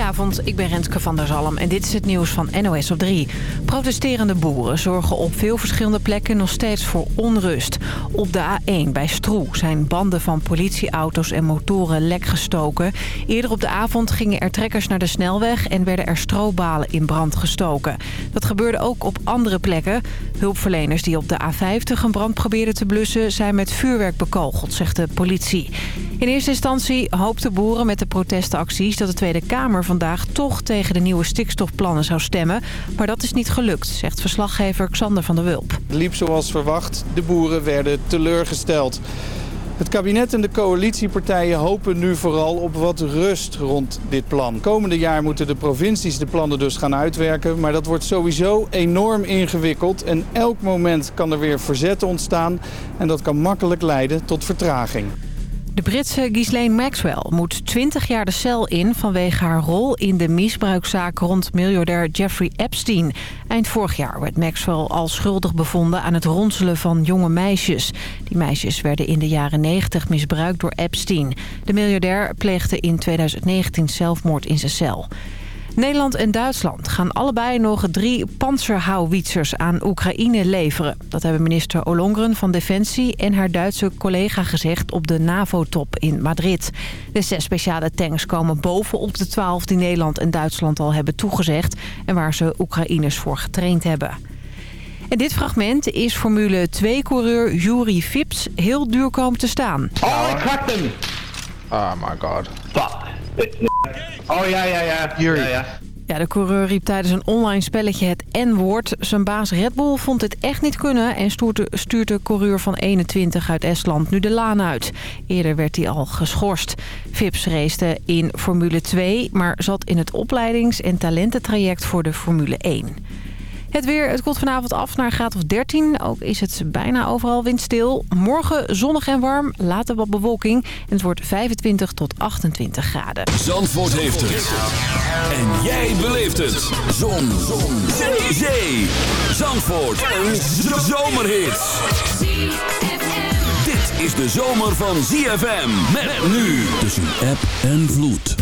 Goedenavond, ik ben Rentke van der Zalm en dit is het nieuws van NOS op 3. Protesterende boeren zorgen op veel verschillende plekken nog steeds voor onrust. Op de A1 bij Stroe zijn banden van politieauto's en motoren lek gestoken. Eerder op de avond gingen er trekkers naar de snelweg en werden er strobalen in brand gestoken. Dat gebeurde ook op andere plekken. Hulpverleners die op de A50 een brand probeerden te blussen zijn met vuurwerk bekogeld, zegt de politie. In eerste instantie hoopten boeren met de protestacties dat de Tweede Kamer vandaag toch tegen de nieuwe stikstofplannen zou stemmen. Maar dat is niet gelukt, zegt verslaggever Xander van der Wulp. Het liep zoals verwacht. De boeren werden teleurgesteld. Het kabinet en de coalitiepartijen hopen nu vooral op wat rust rond dit plan. Komende jaar moeten de provincies de plannen dus gaan uitwerken. Maar dat wordt sowieso enorm ingewikkeld. En elk moment kan er weer verzet ontstaan. En dat kan makkelijk leiden tot vertraging. De Britse Ghislaine Maxwell moet 20 jaar de cel in vanwege haar rol in de misbruikzaak rond miljardair Jeffrey Epstein. Eind vorig jaar werd Maxwell al schuldig bevonden aan het ronselen van jonge meisjes. Die meisjes werden in de jaren 90 misbruikt door Epstein. De miljardair pleegde in 2019 zelfmoord in zijn cel. Nederland en Duitsland gaan allebei nog drie panzerhouwitsers aan Oekraïne leveren. Dat hebben minister Ollongren van Defensie en haar Duitse collega gezegd op de NAVO-top in Madrid. De zes speciale tanks komen bovenop de twaalf die Nederland en Duitsland al hebben toegezegd... en waar ze Oekraïners voor getraind hebben. En dit fragment is Formule 2-coureur Juri Vips heel duur komen te staan. Oh, ik cracked hem! Oh my god. Oh ja, ja, ja. Juri. Ja, ja. Ja, de coureur riep tijdens een online spelletje het N-woord. Zijn baas Red Bull vond dit echt niet kunnen... en stuurt stuurt de coureur van 21 uit Estland nu de laan uit. Eerder werd hij al geschorst. Vips race in Formule 2... maar zat in het opleidings- en talententraject voor de Formule 1. Het weer, het komt vanavond af naar een graad of 13. Ook is het bijna overal windstil. Morgen zonnig en warm, later wat bewolking. En het wordt 25 tot 28 graden. Zandvoort heeft het. En jij beleeft het. Zon. Zon. Zee. Zee. Zandvoort. Een zomerhit. Dit is de zomer van ZFM. Met nu tussen app en vloed.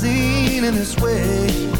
seen in this way.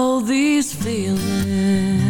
All these feelings.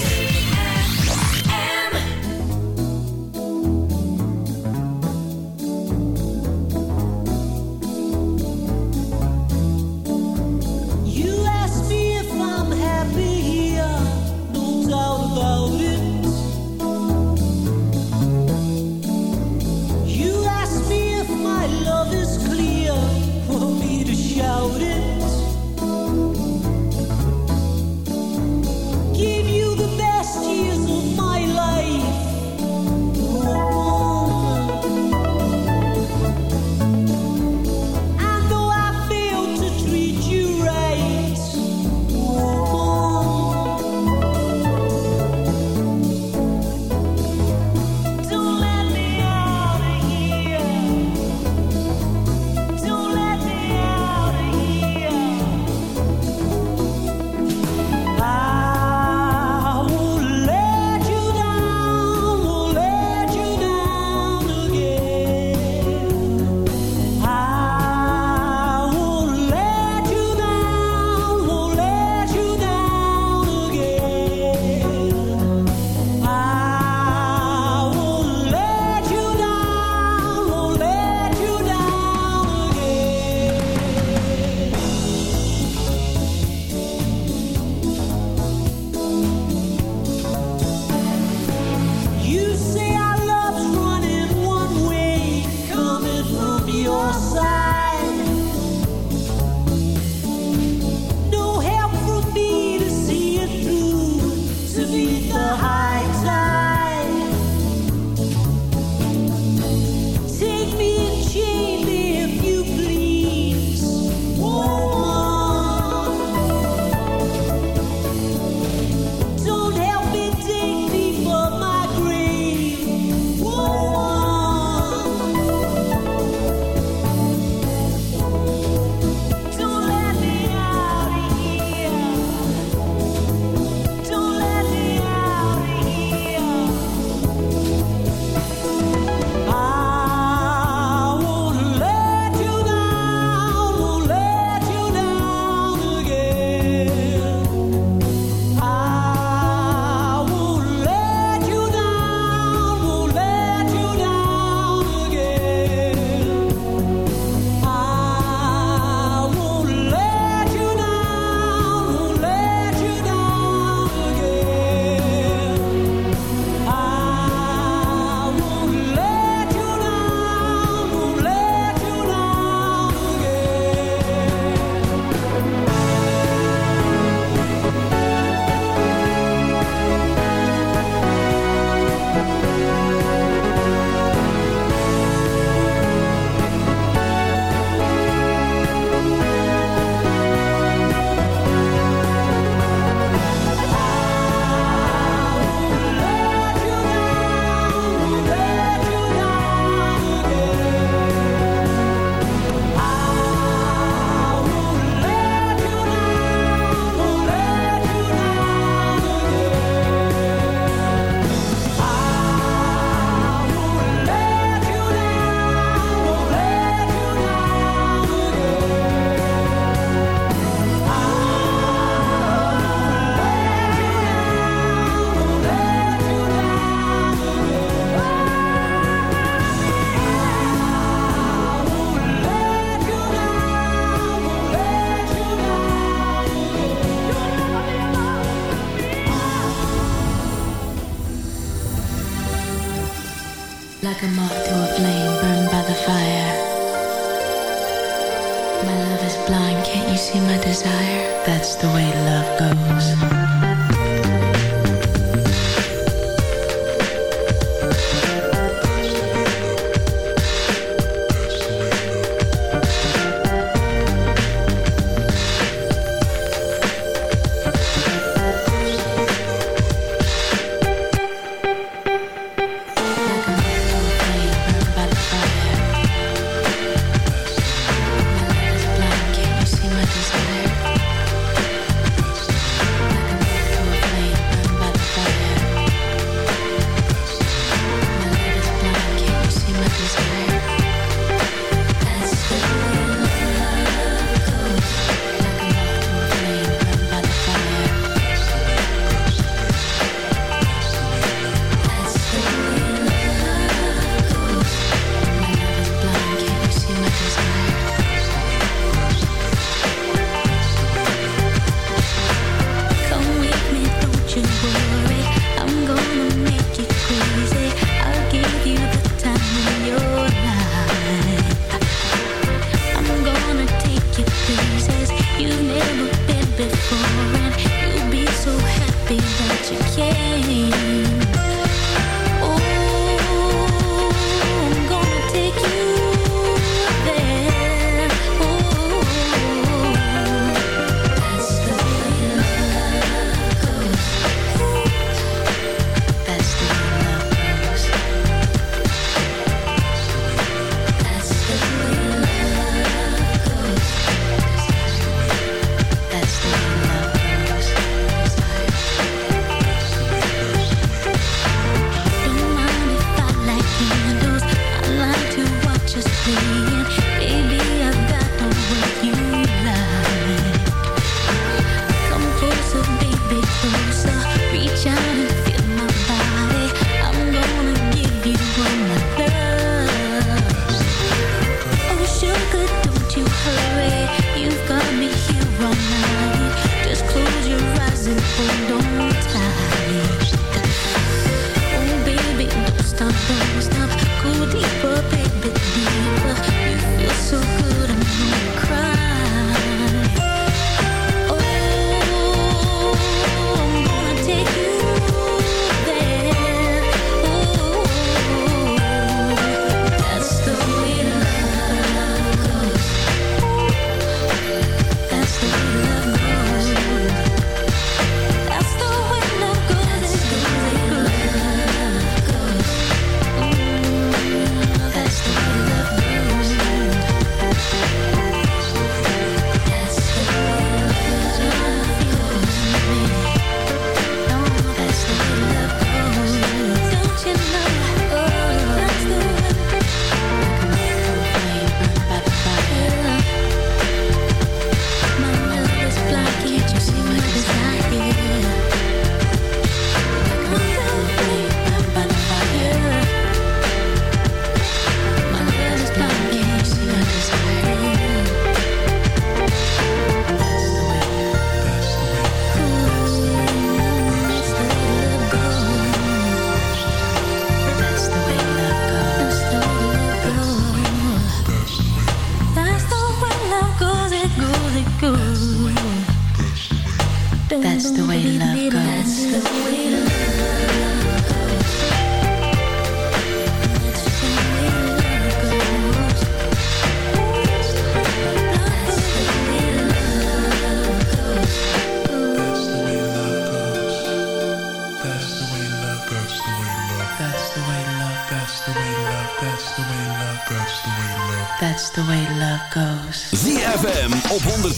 the mud.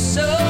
so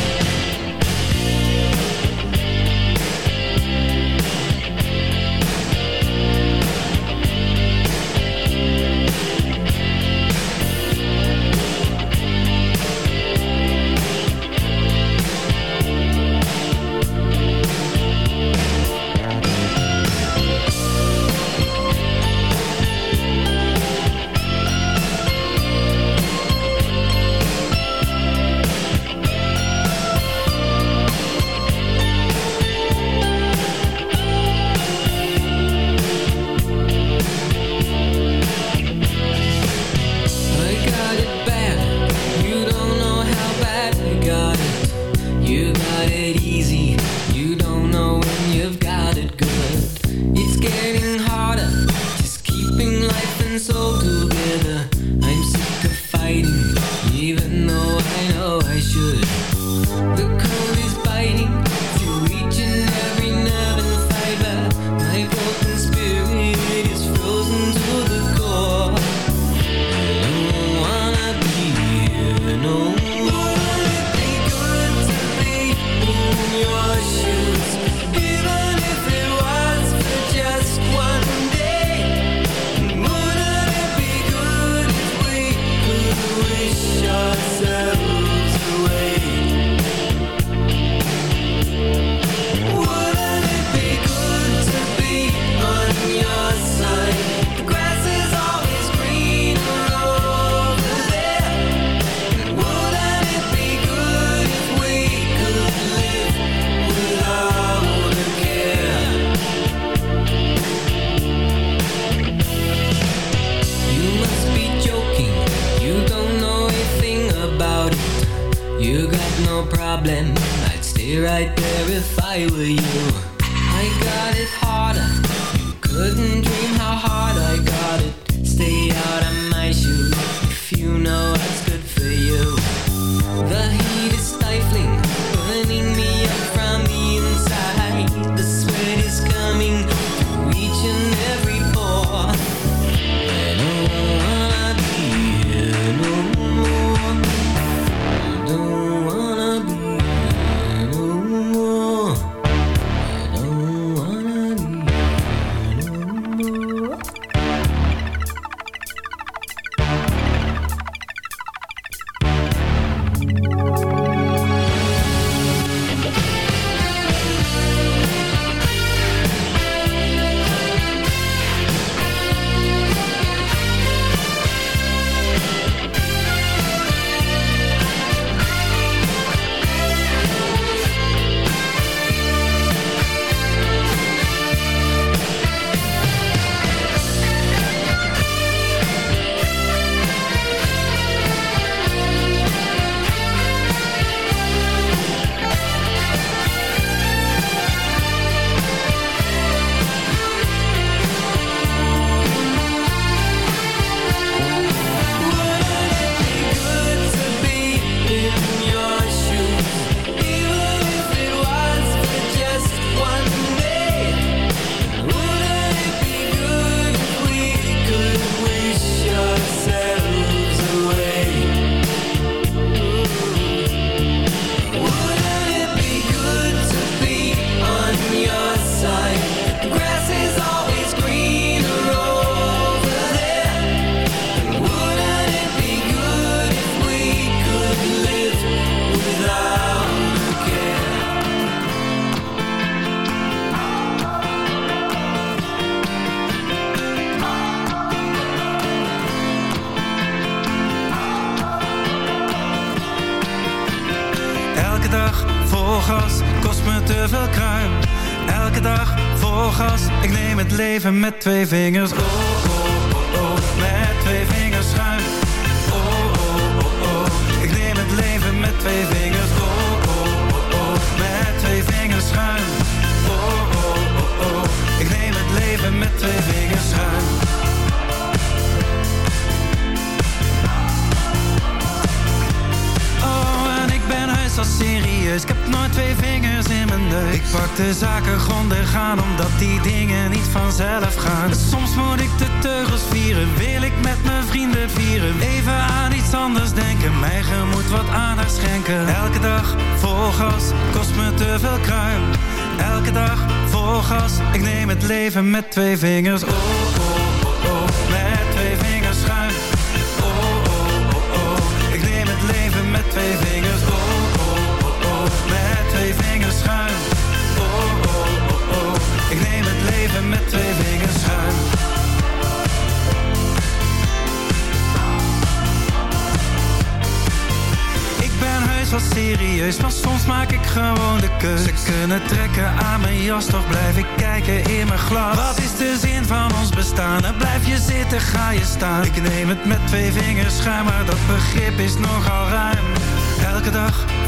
move. Met twee vingers. Oh, oh, oh, oh, met twee vingers schuin. Oh, oh, oh, oh, ik neem het leven met twee vingers. Oh, oh, oh, oh, met twee vingers schuin. Oh, oh, oh, oh, ik neem het leven met twee vingers schuin. Oh, en ik ben al serieus. Ik heb nooit twee vingers in mijn neus. Ik pak de zaken grondig aan, omdat die dingen Soms moet ik de teugels vieren, wil ik met mijn vrienden vieren. Even aan iets anders denken, mijn gemoed wat aandacht schenken. Elke dag vol gas, kost me te veel kruim. Elke dag vol gas, ik neem het leven met twee vingers. Oh, met twee vingers schuin. Ik ben heus wel serieus, maar soms maak ik gewoon de keus. Ze kunnen trekken aan mijn jas, toch blijf ik kijken in mijn glas. Wat is de zin van ons bestaan? En blijf je zitten, ga je staan. Ik neem het met twee vingers schuin, maar dat begrip is nogal ruim. Elke dag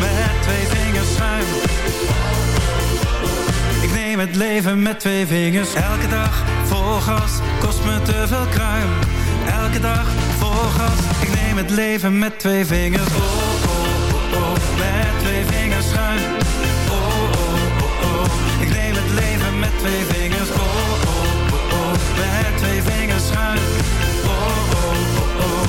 Met twee vingers schuin. Ik neem het leven met twee vingers. Elke dag vol gas, kost me te veel kruim. Elke dag vol gas, ik neem het leven met twee vingers. Oh, oh, oh, oh, met twee vingers schuin. Oh, oh, oh, oh, ik neem het leven met twee vingers. Oh, oh, oh, oh, met twee vingers schuin. Oh, oh, oh, oh,